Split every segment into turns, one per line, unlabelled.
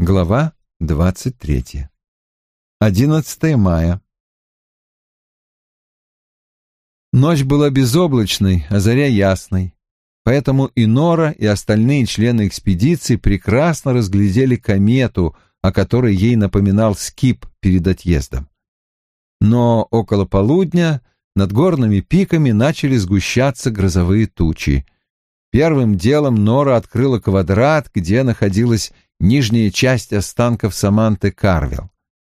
Глава двадцать третья. Одиннадцатое мая. Ночь была безоблачной, а заря ясной, поэтому и Нора, и остальные члены экспедиции прекрасно разглядели комету, о которой ей напоминал Скип перед отъездом. Но около полудня над горными пиками начали сгущаться грозовые тучи. Первым делом Нора открыла квадрат, где находилась нижняя часть останков Саманты Карвел.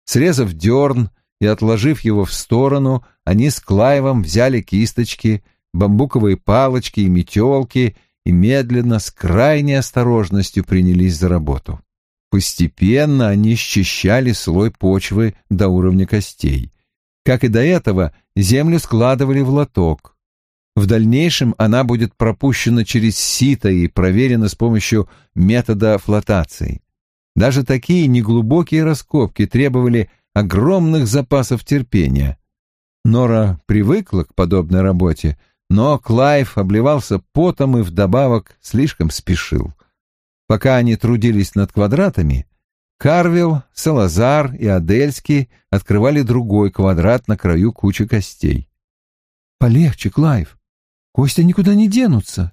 Срезав дерн и отложив его в сторону, они с Клайвом взяли кисточки, бамбуковые палочки и метелки и медленно, с крайней осторожностью принялись за работу. Постепенно они счищали слой почвы до уровня костей. Как и до этого, землю складывали в лоток. В дальнейшем она будет пропущена через сито и проверена с помощью метода флотации. Даже такие неглубокие раскопки требовали огромных запасов терпения. Нора привыкла к подобной работе, но Клайв обливался потом и вдобавок слишком спешил. Пока они трудились над квадратами, Карвилл, Салазар и Адельский открывали другой квадрат на краю кучи костей.
«Полегче, Клайв. Кости никуда не денутся».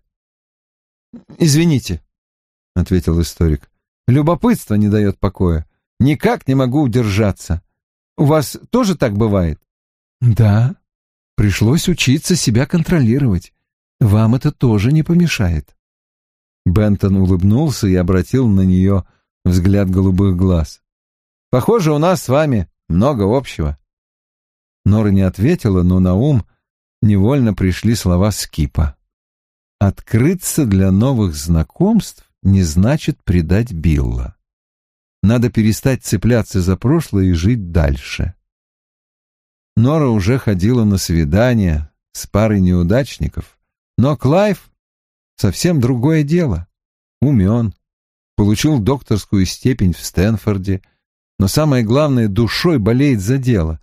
«Извините», — ответил историк. «Любопытство не дает покоя. Никак не могу удержаться. У вас тоже так бывает?»
«Да. Пришлось учиться себя контролировать. Вам это тоже не помешает».
Бентон улыбнулся и обратил на нее взгляд голубых глаз. «Похоже, у нас с вами много общего». Нора не ответила, но на ум невольно пришли слова Скипа. «Открыться для новых знакомств не значит предать Билла. Надо перестать цепляться за прошлое и жить дальше». Нора уже ходила на свидания с парой неудачников, но Клайв — совсем другое дело. Умен, получил докторскую степень в Стэнфорде, но самое главное, душой болеет за дело.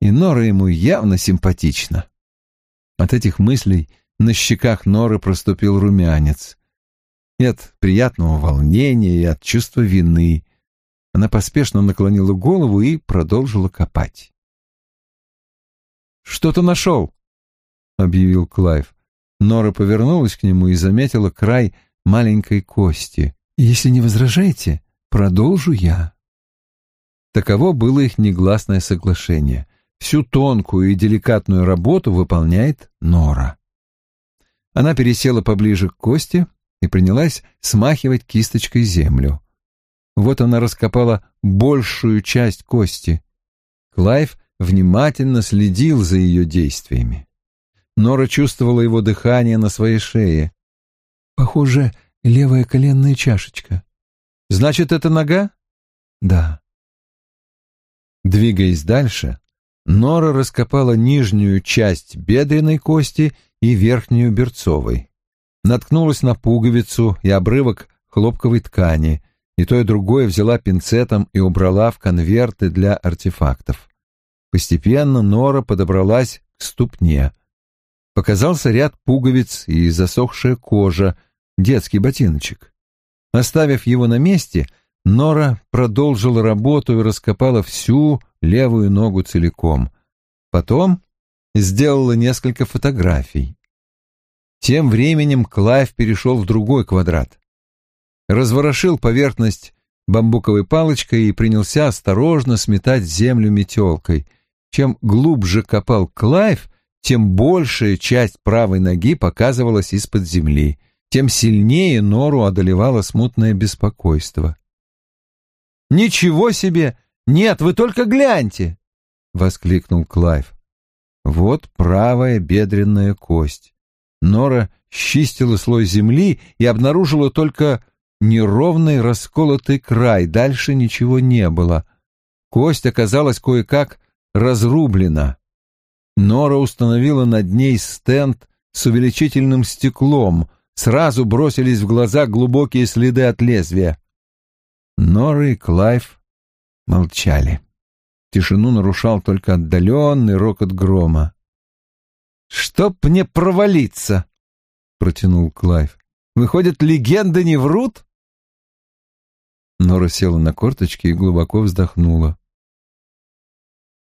И Нора ему явно симпатична. От этих мыслей на щеках Норы проступил румянец. И от приятного волнения, и от чувства вины. Она поспешно наклонила голову и продолжила копать. «Что-то нашел», — объявил Клайв. Нора повернулась к нему и заметила край маленькой кости.
Если не возражаете, продолжу я.
Таково было их негласное соглашение. Всю тонкую и деликатную работу выполняет Нора. Она пересела поближе к кости и принялась смахивать кисточкой землю. Вот она раскопала большую часть кости. Клайв внимательно следил за ее действиями. Нора чувствовала его дыхание на своей шее.
«Похоже, левая коленная чашечка.
Значит, это нога?
Да.
Двигаясь дальше, Нора раскопала нижнюю часть бедренной кости и верхнюю берцовой. Наткнулась на пуговицу и обрывок хлопковой ткани, и то и другое взяла пинцетом и убрала в конверты для артефактов. Постепенно Нора подобралась к ступне. Показался ряд пуговиц и засохшая кожа — детский ботиночек. Оставив его на месте, Нора продолжила работу и раскопала всю левую ногу целиком. Потом сделала несколько фотографий. Тем временем Клайв перешел в другой квадрат. Разворошил поверхность бамбуковой палочкой и принялся осторожно сметать землю метелкой. Чем глубже копал Клайв, тем большая часть правой ноги показывалась из-под земли — тем сильнее Нору одолевало смутное беспокойство. «Ничего себе! Нет, вы только гляньте!» — воскликнул Клайв. Вот правая бедренная кость. Нора счистила слой земли и обнаружила только неровный расколотый край, дальше ничего не было. Кость оказалась кое-как разрублена. Нора установила над ней стенд с увеличительным стеклом — сразу бросились в глаза глубокие следы от лезвия. Нора и Клайв молчали. Тишину нарушал только отдаленный рокот грома. «Чтоб мне провалиться!» — протянул Клайв. «Выходит, легенды не врут?» Нора села на корточки и глубоко вздохнула.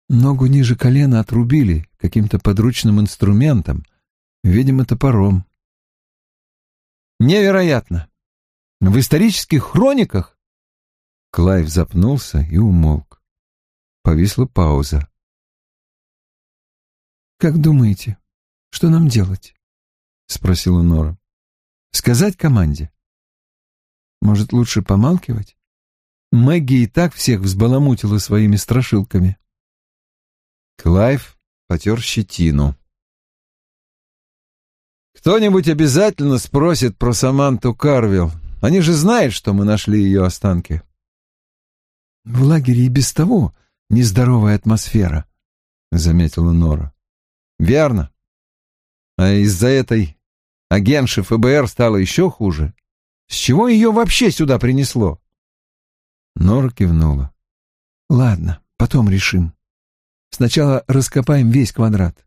Ногу ниже колена отрубили каким-то подручным инструментом, видимо, топором.
Невероятно! В исторических хрониках?
Клайв запнулся и умолк. Повисла пауза. «Как думаете, что нам делать?» — спросила Нора. «Сказать команде? Может, лучше помалкивать? Мэгги и так всех взбаламутила своими страшилками».
Клайв потер щетину. «Кто-нибудь обязательно спросит про Саманту Карвилл. Они же знают, что мы нашли ее останки».
«В лагере и без того нездоровая атмосфера», — заметила Нора.
«Верно. А из-за этой агентши ФБР стало еще хуже. С чего ее вообще сюда принесло?»
Нора кивнула. «Ладно, потом решим. Сначала раскопаем весь квадрат.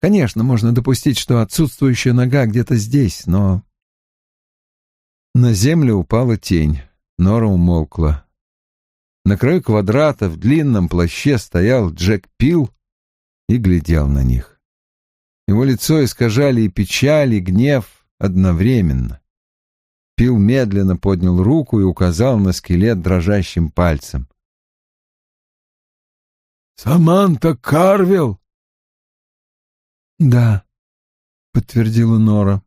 Конечно, можно допустить, что отсутствующая нога где-то здесь, но...»
На землю упала тень. Нора умолкла. На краю квадрата в длинном плаще стоял Джек Пил и глядел на них. Его лицо искажали и печаль, и гнев одновременно. Пил медленно поднял руку и указал на скелет дрожащим пальцем.
«Саманта Карвилл!»
«Да», — подтвердила Нора.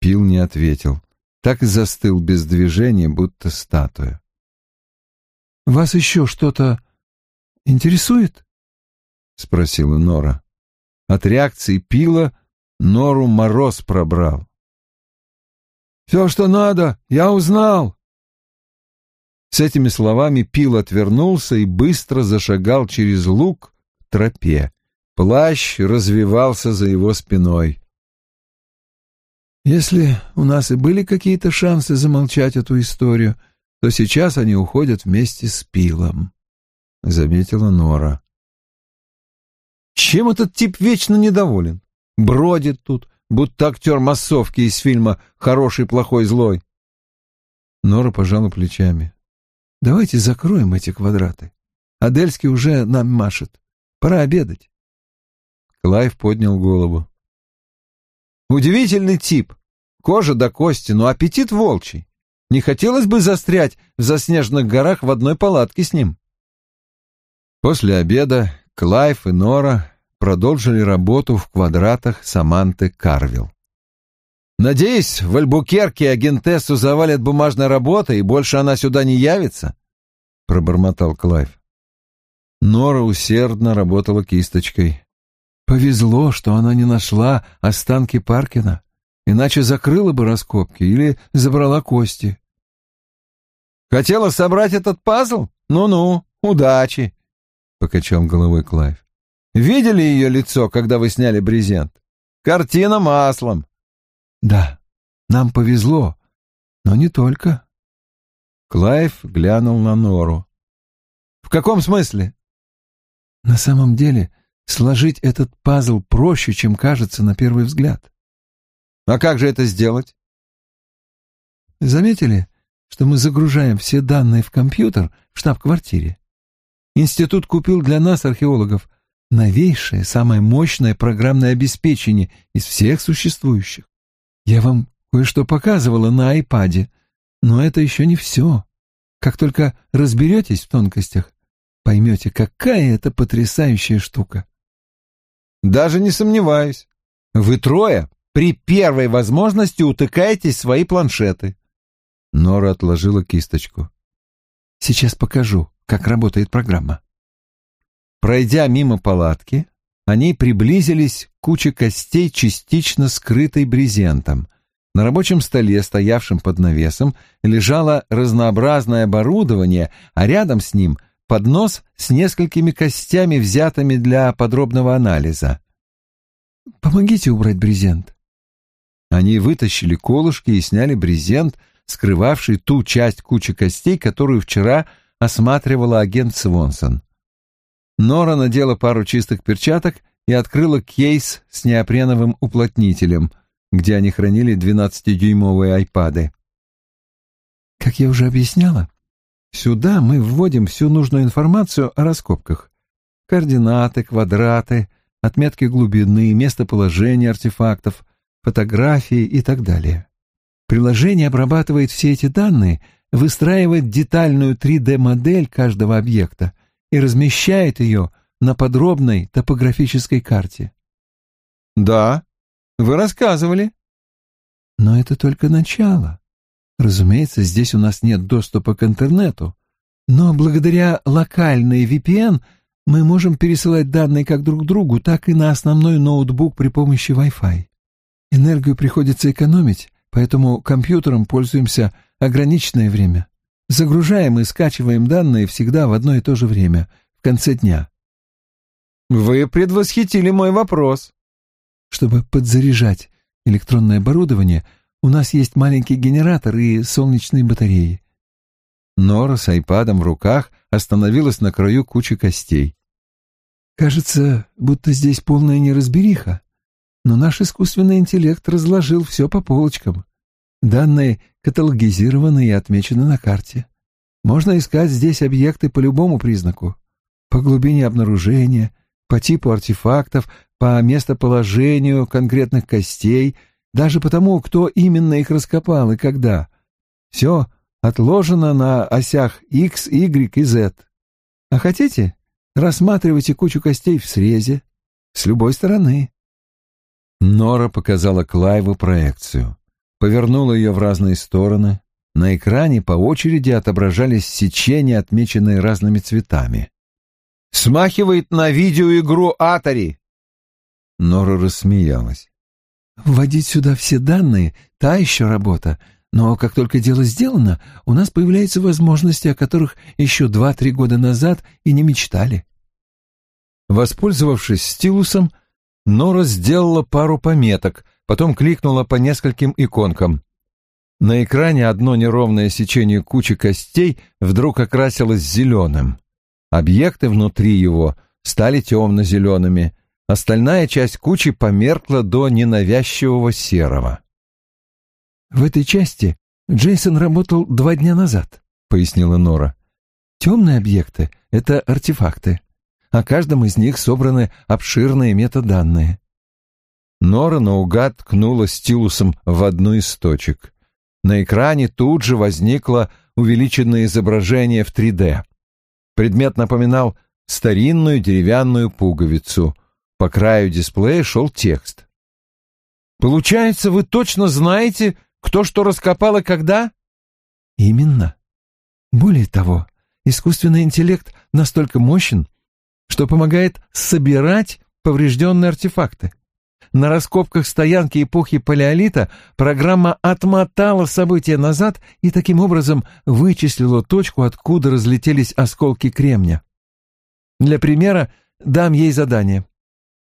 Пил не ответил, так и застыл без движения, будто статуя.
«Вас еще что-то интересует?»
— спросила Нора. От реакции Пила Нору мороз пробрал.
«Все, что надо, я узнал!»
С этими словами Пил отвернулся и быстро зашагал через луг к тропе. Плащ развивался за его спиной.
«Если у нас и были какие-то шансы замолчать эту историю, то сейчас они уходят вместе с Пилом», — заметила Нора.
«Чем этот тип вечно недоволен? Бродит тут, будто актер массовки из фильма «Хороший, плохой, злой».
Нора пожала плечами. «Давайте закроем эти квадраты. Адельский уже нам машет. Пора обедать».
Клайв поднял голову. «Удивительный тип. Кожа да кости, но аппетит волчий. Не хотелось бы застрять в заснеженных горах в одной палатке с ним». После обеда Клайв и Нора продолжили работу в квадратах Саманты Карвилл. «Надеюсь, в Альбукерке агентессу завалят бумажной работой, и больше она сюда не явится?» — пробормотал Клайв. Нора усердно работала кисточкой.
«Повезло, что она не нашла останки Паркина, иначе закрыла бы раскопки или забрала кости».
«Хотела собрать этот пазл? Ну-ну, удачи!» — покачал головой Клайв. Видели ее лицо, когда вы сняли брезент? Картина маслом.
Да, нам повезло, но не только.
Клайв глянул на Нору. В каком смысле?
На самом деле, сложить этот пазл проще, чем кажется на первый взгляд.
А как же это сделать?
Заметили, что мы загружаем все данные в компьютер в штаб-квартире? Институт купил для нас, археологов, новейшее, самое мощное программное обеспечение из всех существующих. Я вам кое-что показывала на айпаде, но это еще не все. Как только разберетесь в тонкостях, поймете, какая это потрясающая штука.
Даже не сомневаюсь. Вы трое при первой возможности утыкаетесь свои планшеты. Нора отложила кисточку.
Сейчас покажу, как работает программа.
Пройдя мимо палатки, они приблизились к куче костей, частично скрытой брезентом. На рабочем столе, стоявшем под навесом, лежало разнообразное оборудование, а рядом с ним поднос с несколькими костями, взятыми для подробного анализа.
«Помогите убрать брезент».
Они вытащили колышки и сняли брезент, скрывавший ту часть кучи костей, которую вчера осматривала агент Свонсон. Нора надела пару чистых перчаток и открыла кейс с неопреновым уплотнителем, где они хранили 12-дюймовые айпады.
Как я уже объясняла, Сюда мы вводим всю нужную информацию о раскопках. Координаты, квадраты, отметки глубины, местоположение артефактов, фотографии и так далее. Приложение обрабатывает все эти данные, выстраивает детальную 3D-модель каждого объекта и размещает ее на подробной топографической карте.
«Да, вы рассказывали».
Но это только начало. Разумеется, здесь у нас нет доступа к интернету, но благодаря локальной VPN мы можем пересылать данные как друг другу, так и на основной ноутбук при помощи Wi-Fi. Энергию приходится экономить, поэтому компьютером пользуемся ограниченное время. Загружаем и скачиваем данные всегда в одно и то же время, в конце дня.
Вы предвосхитили мой вопрос.
Чтобы подзаряжать электронное оборудование, у нас есть маленький генератор и солнечные батареи.
Нора с айпадом в руках остановилась на краю кучи костей.
Кажется, будто здесь полная неразбериха, но наш искусственный интеллект разложил все по полочкам. Данные каталогизированы и отмечены на карте. Можно искать здесь объекты по любому признаку. По глубине обнаружения, по типу артефактов, по местоположению конкретных костей, даже по тому, кто именно их раскопал и когда. Все отложено на осях X, Y и Z. А хотите, рассматривайте кучу костей в срезе, с любой стороны.
Нора показала Клайву проекцию. Повернула ее в разные стороны. На экране по очереди отображались сечения, отмеченные разными цветами. «Смахивает на видеоигру Атари!» Нора рассмеялась.
«Вводить сюда все данные — та еще работа, но как только дело сделано, у нас появляются возможности, о которых еще два-три года назад и не мечтали».
Воспользовавшись стилусом, Нора сделала пару пометок, потом кликнула по нескольким иконкам. На экране одно неровное сечение кучи костей вдруг окрасилось зеленым. Объекты внутри его стали темно-зелеными, остальная часть кучи померкла до ненавязчивого серого.
«В этой части Джейсон работал два дня назад», — пояснила Нора. «Темные объекты — это артефакты о каждом из них собраны обширные метаданные.
Нора наугад ткнула стилусом в одну из точек. На экране тут же возникло увеличенное изображение в 3D. Предмет напоминал старинную деревянную пуговицу. По краю дисплея шел текст. «Получается, вы точно знаете, кто что раскопал и когда?»
«Именно. Более того, искусственный интеллект настолько мощен, что помогает собирать поврежденные артефакты. На раскопках стоянки эпохи Палеолита программа отмотала события назад и таким образом вычислила точку, откуда разлетелись осколки кремня. Для примера дам ей задание.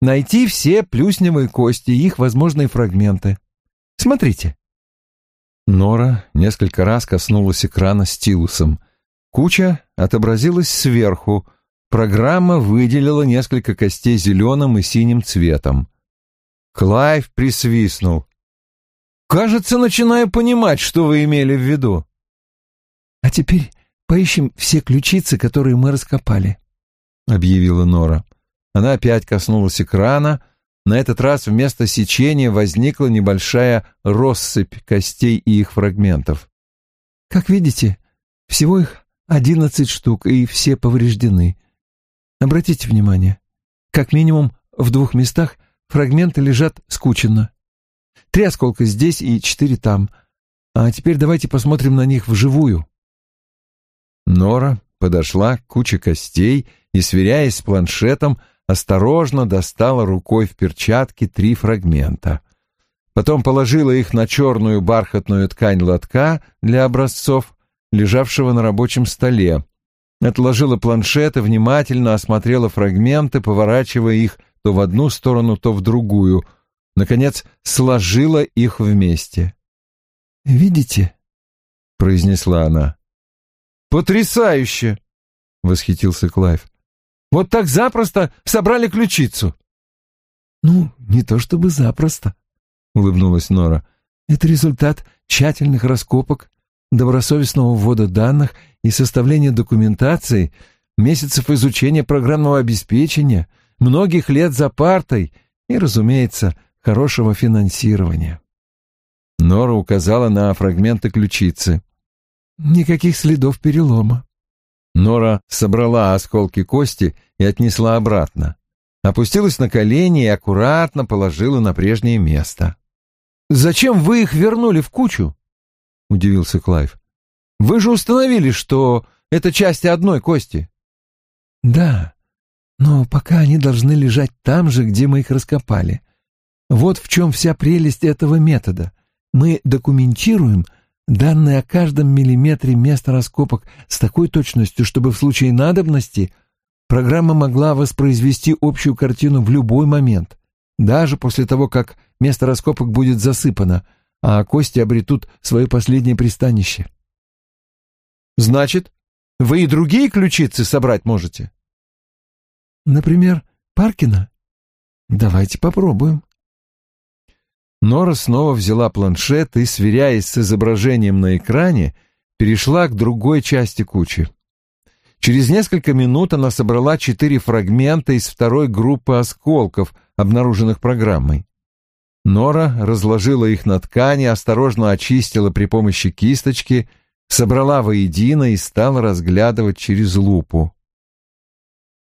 Найти все плюсневые кости и их возможные фрагменты. Смотрите.
Нора несколько раз коснулась экрана стилусом. Куча отобразилась сверху — Программа выделила несколько костей зеленым и синим цветом. Клайв присвистнул. «Кажется, начинаю понимать, что вы имели в виду».
«А теперь поищем все ключицы, которые мы раскопали», —
объявила Нора. Она опять коснулась экрана. На этот раз вместо сечения возникла небольшая россыпь костей и их фрагментов.
«Как видите, всего их одиннадцать штук, и все повреждены. Обратите внимание, как минимум в двух местах фрагменты лежат скученно. Три осколка здесь и четыре там. А теперь давайте посмотрим на них вживую.
Нора подошла к куче костей и, сверяясь с планшетом, осторожно достала рукой в перчатке три фрагмента. Потом положила их на черную бархатную ткань лотка для образцов, лежавшего на рабочем столе, отложила планшет и внимательно осмотрела фрагменты, поворачивая их то в одну сторону, то в другую. Наконец, сложила их вместе.
«Видите?»
— произнесла она. «Потрясающе!» — восхитился Клайв. «Вот так запросто собрали ключицу!»
«Ну, не то чтобы запросто», — улыбнулась Нора. «Это результат тщательных раскопок, добросовестного ввода данных и составления документации, месяцев изучения программного обеспечения, многих лет за партой и, разумеется, хорошего финансирования.
Нора указала на фрагменты ключицы.
Никаких следов перелома.
Нора собрала осколки кости и отнесла обратно. Опустилась на колени и аккуратно положила на прежнее место.
«Зачем вы их вернули в кучу?» — удивился Клайв. «Вы же установили, что это части одной кости». «Да, но пока они должны лежать там же, где мы их раскопали. Вот в чем вся прелесть этого метода. Мы документируем данные о каждом миллиметре места раскопок с такой точностью, чтобы в случае надобности программа могла воспроизвести общую картину в любой момент, даже после того, как место раскопок будет засыпано, а кости обретут свое последнее пристанище.
Значит, вы и другие ключицы собрать можете?
Например, Паркина? Давайте попробуем.
Нора снова взяла планшет и, сверяясь с изображением на экране, перешла к другой части кучи. Через несколько минут она собрала четыре фрагмента из второй группы осколков, обнаруженных программой. Нора разложила их на ткани, осторожно очистила при помощи кисточки, собрала воедино и стала разглядывать через лупу.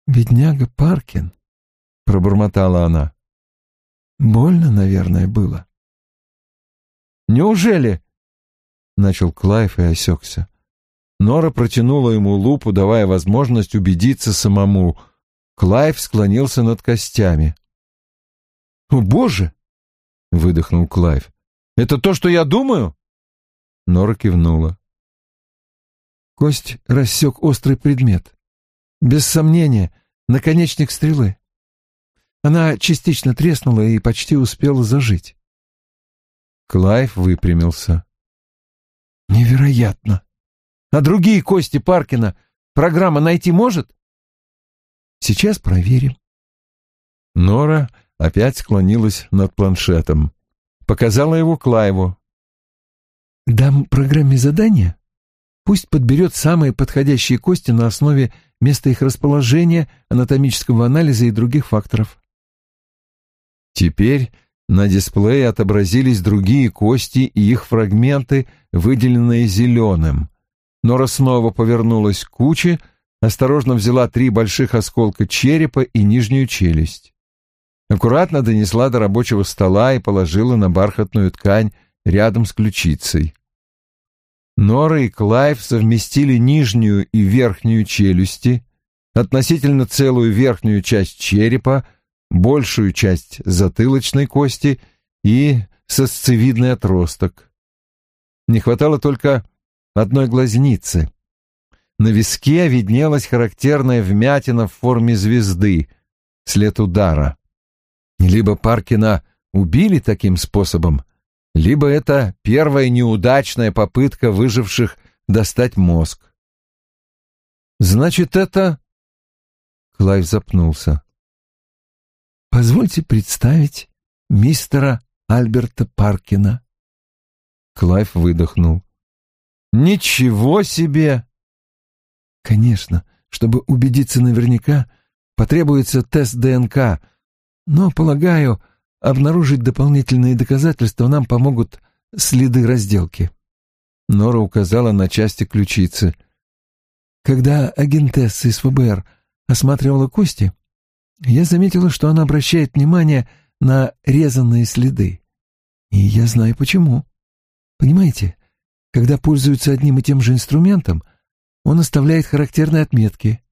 «Бедняга Паркин», — пробормотала она. Больно, наверное, было.
«Неужели?» — начал Клайв и осекся. Нора протянула ему лупу, давая возможность убедиться самому. Клайв склонился над костями. «О, Боже!» — выдохнул Клайв. «Это то, что я думаю?» Нора кивнула.
Кость рассек острый предмет. Без сомнения, наконечник стрелы. Она частично треснула и почти успела зажить.
Клайв выпрямился.
«Невероятно! А другие кости Паркина программа найти может?» «Сейчас проверим».
Нора опять склонилась над планшетом. Показала его Клайву.
«Дам программе задание. Пусть подберет самые подходящие кости на основе места их расположения, анатомического анализа и других факторов.
Теперь на дисплее отобразились другие кости и их фрагменты, выделенные зеленым. Нора снова повернулась к куче, осторожно взяла три больших осколка черепа и нижнюю челюсть. Аккуратно донесла до рабочего стола и положила на бархатную ткань рядом с ключицей. Нора и Клайв совместили нижнюю и верхнюю челюсти, относительно целую верхнюю часть черепа, большую часть затылочной кости и сосцевидный отросток. Не хватало только одной глазницы. На виске виднелась характерная вмятина в форме звезды, след удара. Либо Паркина убили таким способом, либо это первая неудачная попытка выживших достать мозг. «Значит, это...» Клайв запнулся.
Позвольте представить мистера Альберта Паркина.
Клайв выдохнул. Ничего себе!
Конечно, чтобы убедиться наверняка, потребуется тест ДНК, но, полагаю, обнаружить дополнительные доказательства нам помогут следы разделки.
Нора указала на части ключицы.
Когда агентесса из ФБР осматривала кости, я заметила, что она обращает внимание на резанные следы. И я знаю почему. Понимаете, когда пользуются одним и тем же инструментом, он оставляет характерные отметки.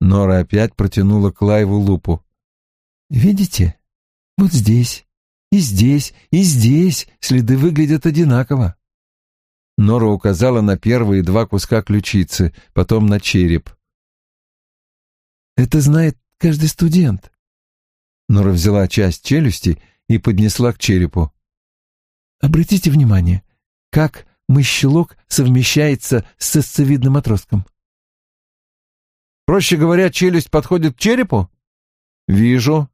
Нора опять протянула Клайву лупу.
«Видите? Вот здесь, и здесь, и здесь следы выглядят одинаково».
Нора указала на первые два куска ключицы, потом на череп.
«Это знает каждый студент.
Нора взяла часть челюсти и поднесла к черепу.
Обратите внимание, как мыщелок совмещается с сосцевидным отростком.
Проще говоря, челюсть подходит к черепу? Вижу.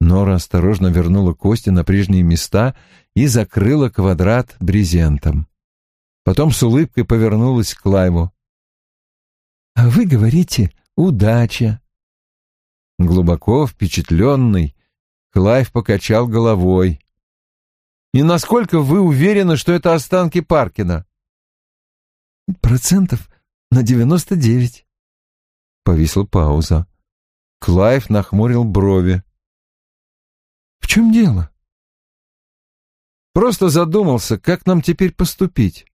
Нора осторожно вернула кости на прежние места и закрыла квадрат брезентом. Потом с улыбкой повернулась к Клайву.
«А вы говорите «удача».
Глубоко впечатленный, Клайв покачал головой. «И насколько вы уверены, что это останки Паркина?»
«Процентов на девяносто девять».
Повисла пауза. Клайв нахмурил брови.
«В чем дело?»
«Просто задумался, как нам теперь поступить.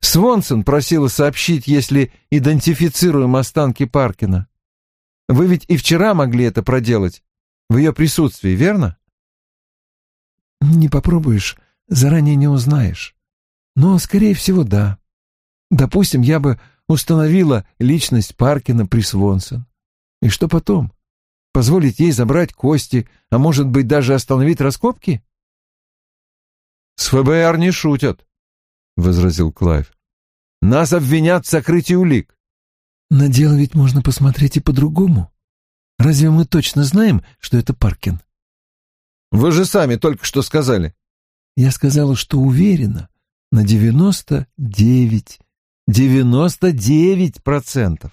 Свонсон просила сообщить, если идентифицируем останки Паркина. Вы ведь и вчера могли это проделать, в ее присутствии, верно?
Не попробуешь, заранее не узнаешь. Но, скорее всего, да. Допустим, я бы установила личность Паркина при Свонсон. И что потом? Позволить ей забрать кости, а может быть даже остановить раскопки?
С ФБР не шутят возразил Клайв. Нас обвинят в сокрытии улик.
На дело ведь можно посмотреть и по-другому. Разве мы точно знаем, что это Паркин?
Вы же сами только что сказали.
Я сказала, что уверена на девяносто девять, девяносто девять процентов.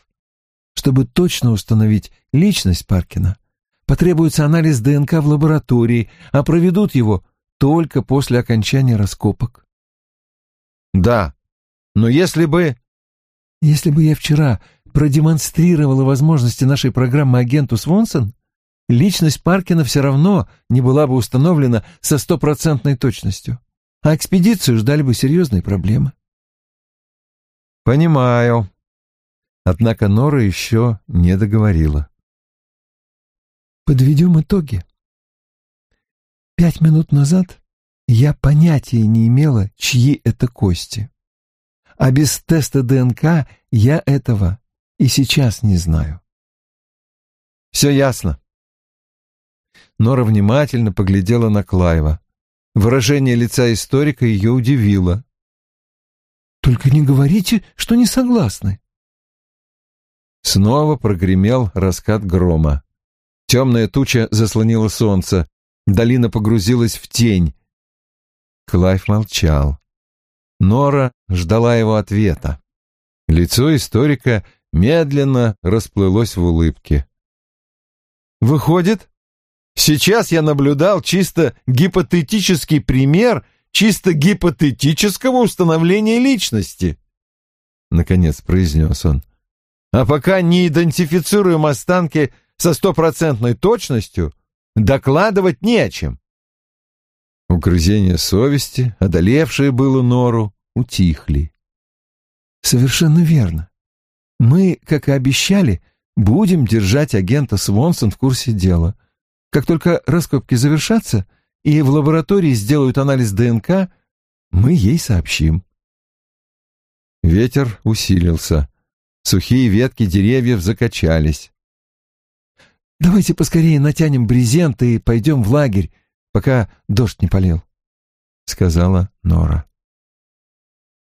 Чтобы точно установить личность Паркина, потребуется анализ ДНК в лаборатории, а проведут его только после окончания раскопок.
Да, но если бы...
Если бы я вчера продемонстрировала возможности нашей программы агенту Свонсон, личность Паркина все равно не была бы установлена со стопроцентной точностью, а экспедицию ждали бы серьезные проблемы.
Понимаю. Однако Нора еще не договорила.
Подведем итоги. Пять минут назад я понятия не имела, чьи это кости. А без теста ДНК я этого и сейчас не знаю.
Все ясно. Нора внимательно поглядела на Клайва. Выражение лица историка ее удивило.
«Только не говорите, что не согласны».
Снова прогремел раскат грома. Темная туча заслонила солнце. Долина погрузилась в тень. Клайв молчал. Нора ждала его ответа. Лицо историка медленно расплылось в улыбке. «Выходит, сейчас я наблюдал чисто гипотетический пример чисто гипотетического установления личности», — наконец произнес он. «А пока не идентифицируем останки со стопроцентной точностью, докладывать не о чем. Угрызения совести, одолевшие было нору, утихли.
«Совершенно верно. Мы, как и обещали, будем держать агента Свонсон в курсе дела. Как только раскопки завершатся и в лаборатории сделают анализ ДНК, мы ей сообщим».
Ветер усилился. Сухие ветки деревьев закачались.
«Давайте поскорее натянем брезент и пойдем в лагерь, пока дождь не полил», — сказала Нора.